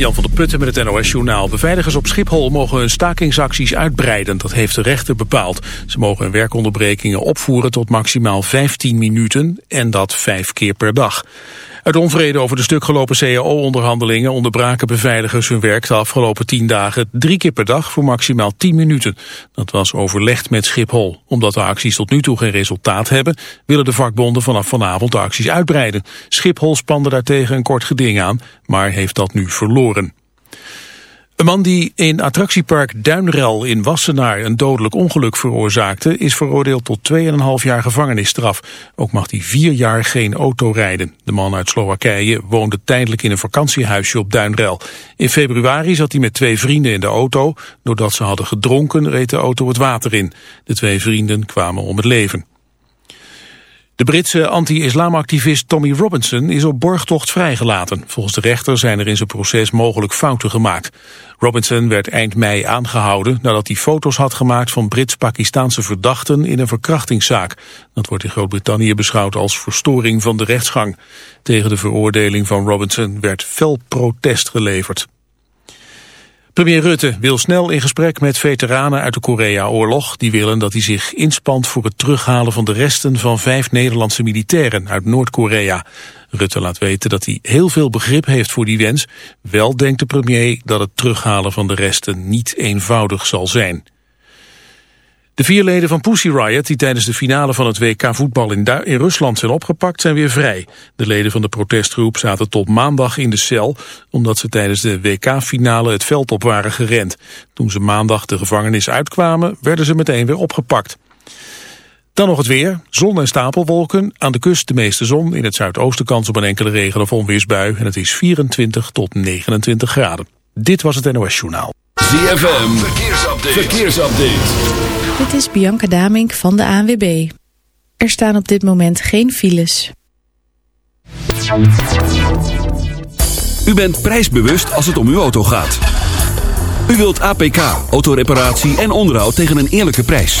Jan van der Putten met het NOS-journaal. Beveiligers op Schiphol mogen hun stakingsacties uitbreiden. Dat heeft de rechter bepaald. Ze mogen hun werkonderbrekingen opvoeren tot maximaal 15 minuten en dat vijf keer per dag. Uit onvrede over de stukgelopen cao-onderhandelingen onderbraken beveiligers hun werk de afgelopen tien dagen drie keer per dag voor maximaal 10 minuten. Dat was overlegd met Schiphol. Omdat de acties tot nu toe geen resultaat hebben, willen de vakbonden vanaf vanavond de acties uitbreiden. Schiphol spande daartegen een kort geding aan, maar heeft dat nu verloren. Een man die in attractiepark Duinrel in Wassenaar een dodelijk ongeluk veroorzaakte, is veroordeeld tot 2,5 jaar gevangenisstraf. Ook mag hij vier jaar geen auto rijden. De man uit Slowakije woonde tijdelijk in een vakantiehuisje op Duinrel. In februari zat hij met twee vrienden in de auto. Doordat ze hadden gedronken reed de auto het water in. De twee vrienden kwamen om het leven. De Britse anti-islamactivist Tommy Robinson is op borgtocht vrijgelaten. Volgens de rechter zijn er in zijn proces mogelijk fouten gemaakt. Robinson werd eind mei aangehouden nadat hij foto's had gemaakt van Brits-Pakistaanse verdachten in een verkrachtingszaak. Dat wordt in Groot-Brittannië beschouwd als verstoring van de rechtsgang. Tegen de veroordeling van Robinson werd fel protest geleverd. Premier Rutte wil snel in gesprek met veteranen uit de Korea-oorlog. Die willen dat hij zich inspant voor het terughalen van de resten van vijf Nederlandse militairen uit Noord-Korea. Rutte laat weten dat hij heel veel begrip heeft voor die wens. Wel denkt de premier dat het terughalen van de resten niet eenvoudig zal zijn. De vier leden van Pussy Riot die tijdens de finale van het WK voetbal in, in, Rusland zijn opgepakt zijn weer vrij. De leden van de protestgroep zaten tot maandag in de cel omdat ze tijdens de WK-finale het veld op waren gerend. Toen ze maandag de gevangenis uitkwamen werden ze meteen weer opgepakt. Dan nog het weer. Zon en stapelwolken. Aan de kust de meeste zon. In het zuidoosten kans op een enkele regen- of onweersbui. En het is 24 tot 29 graden. Dit was het NOS Journaal. ZFM. Verkeersupdate. Verkeersupdate. Dit is Bianca Damink van de ANWB. Er staan op dit moment geen files. U bent prijsbewust als het om uw auto gaat. U wilt APK, autoreparatie en onderhoud tegen een eerlijke prijs.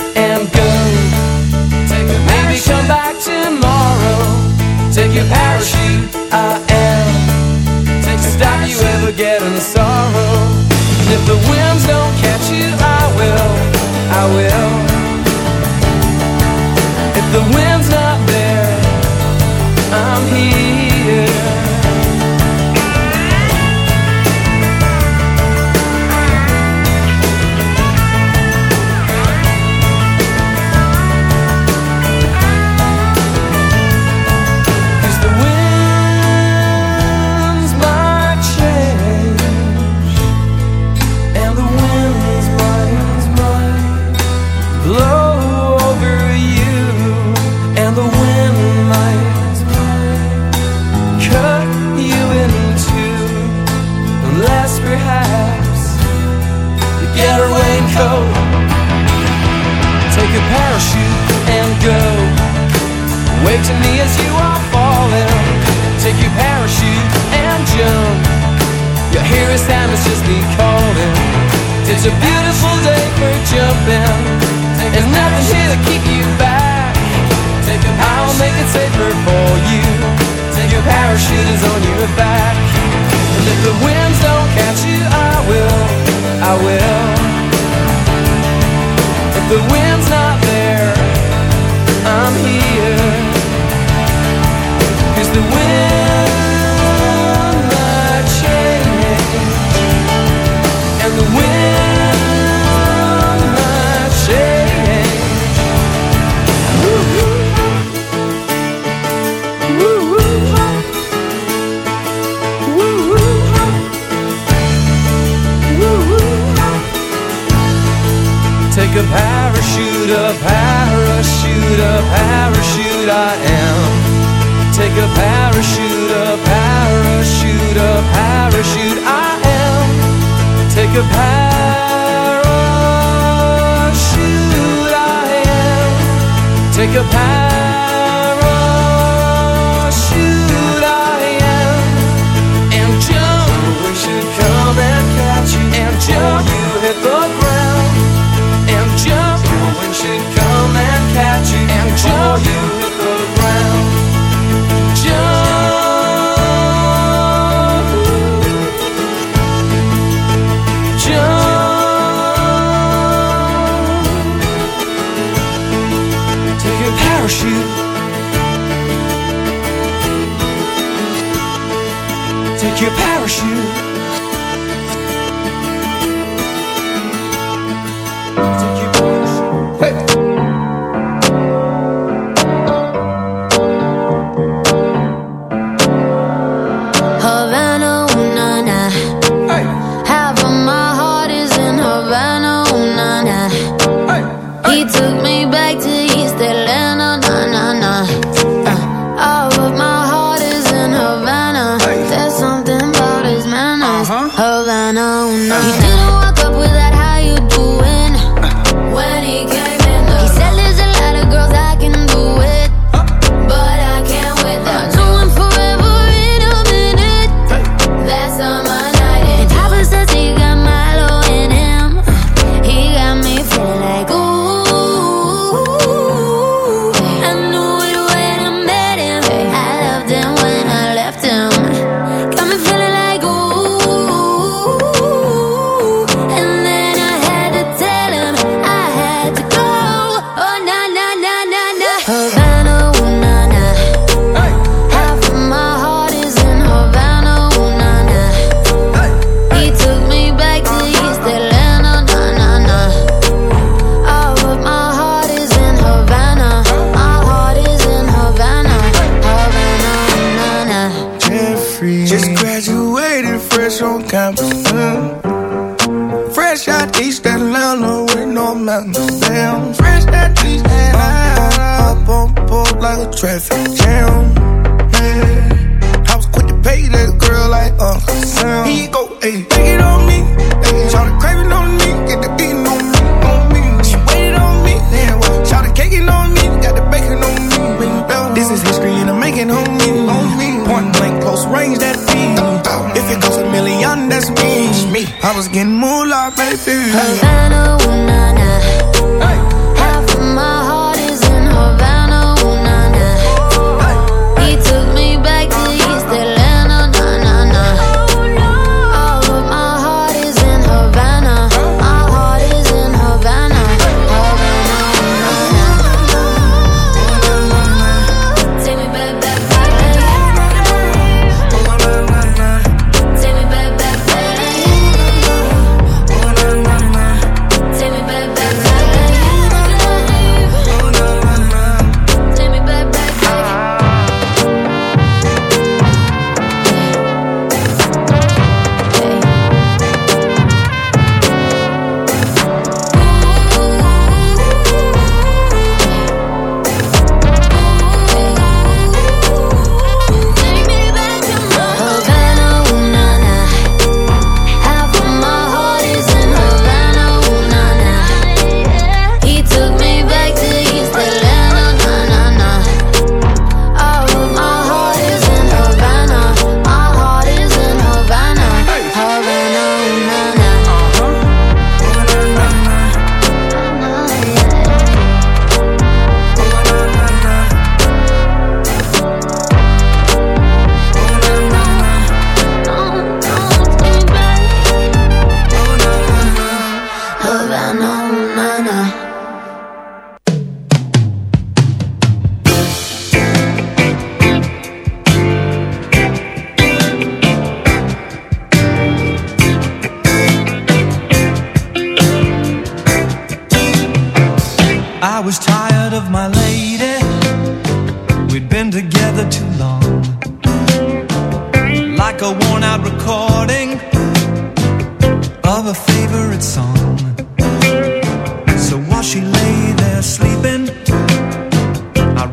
your parachute. I am to stop you ever getting sorrow. And if the winds don't catch you, I will, I will. If the wind's not there, I'm here. Parachute on your back. And if the winds don't catch you, I will. I will. If the wind's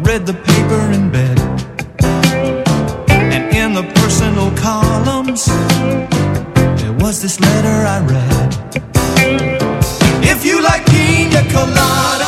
read the paper in bed and in the personal columns there was this letter I read. If you like pina colada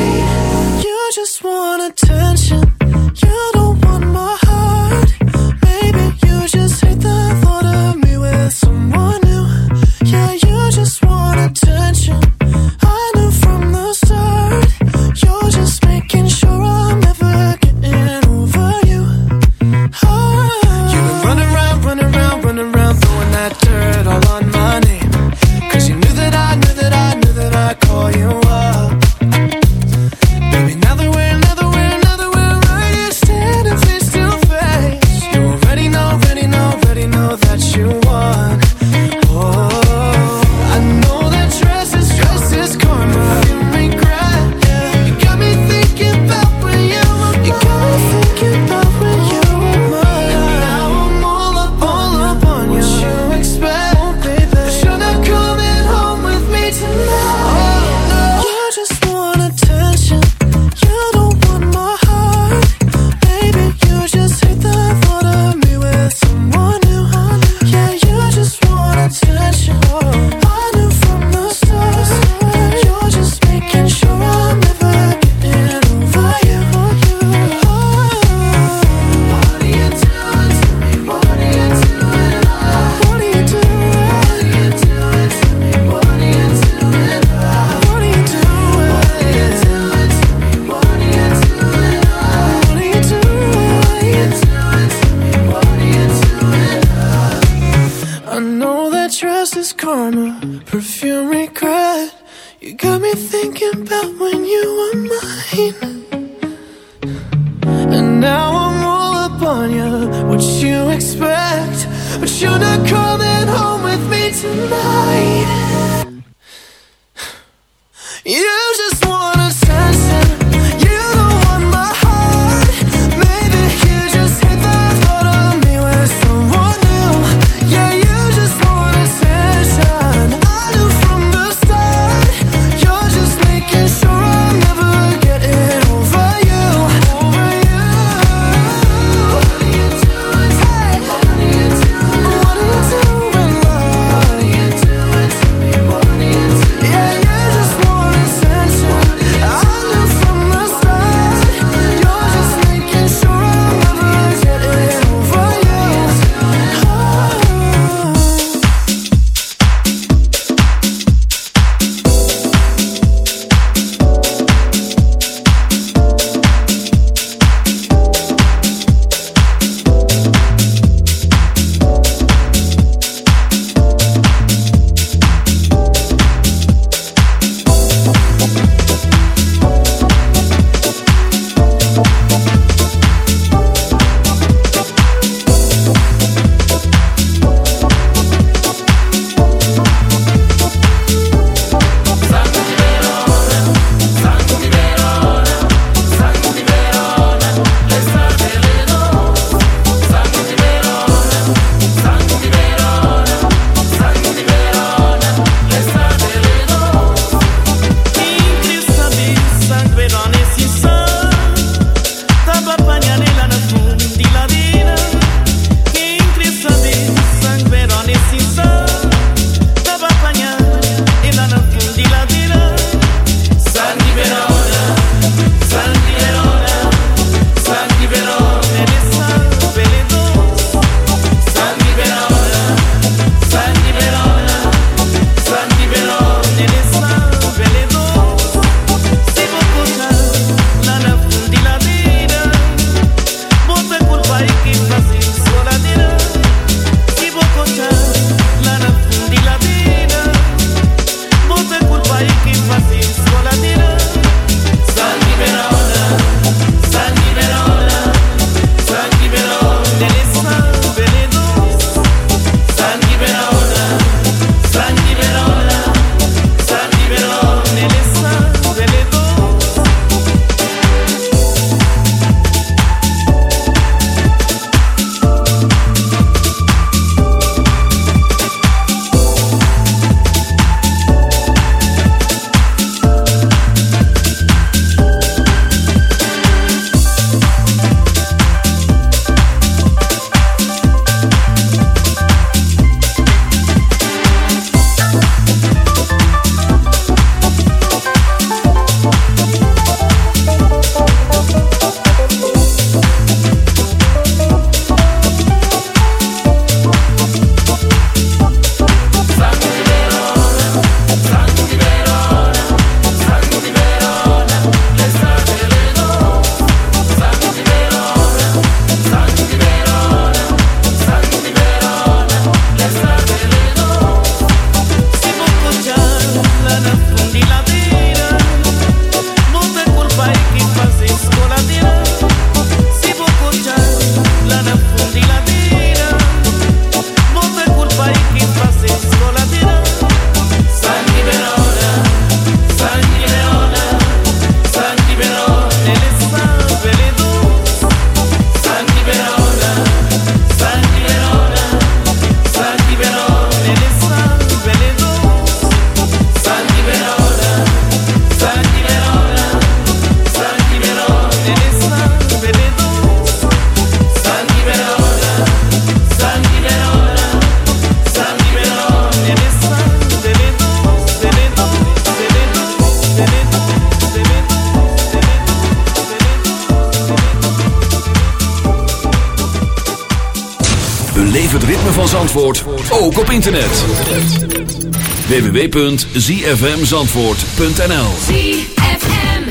www.zfmzandvoort.nl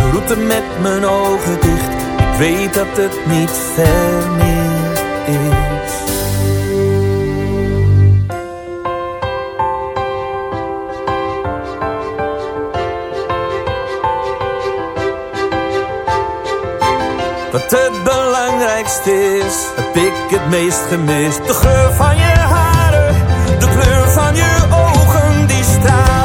route met mijn ogen dicht. Ik weet dat het niet ver meer is. Wat het belangrijkste is, heb ik het meest gemist. De geur van je haren, de kleur van je ogen, die stralende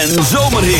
en zomerhits.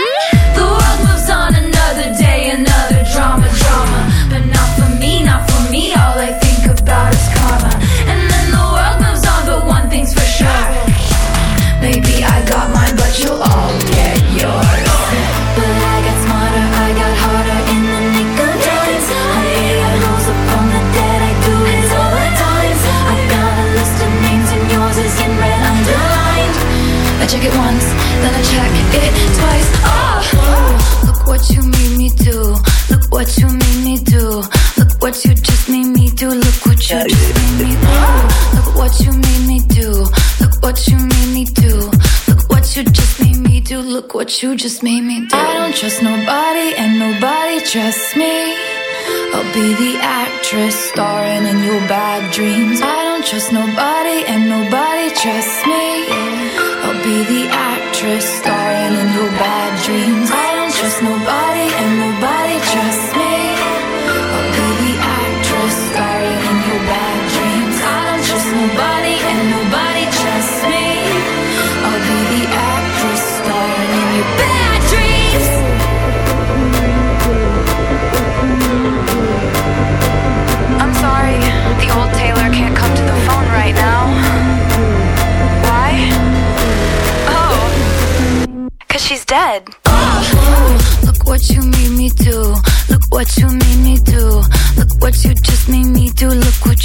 Trust me.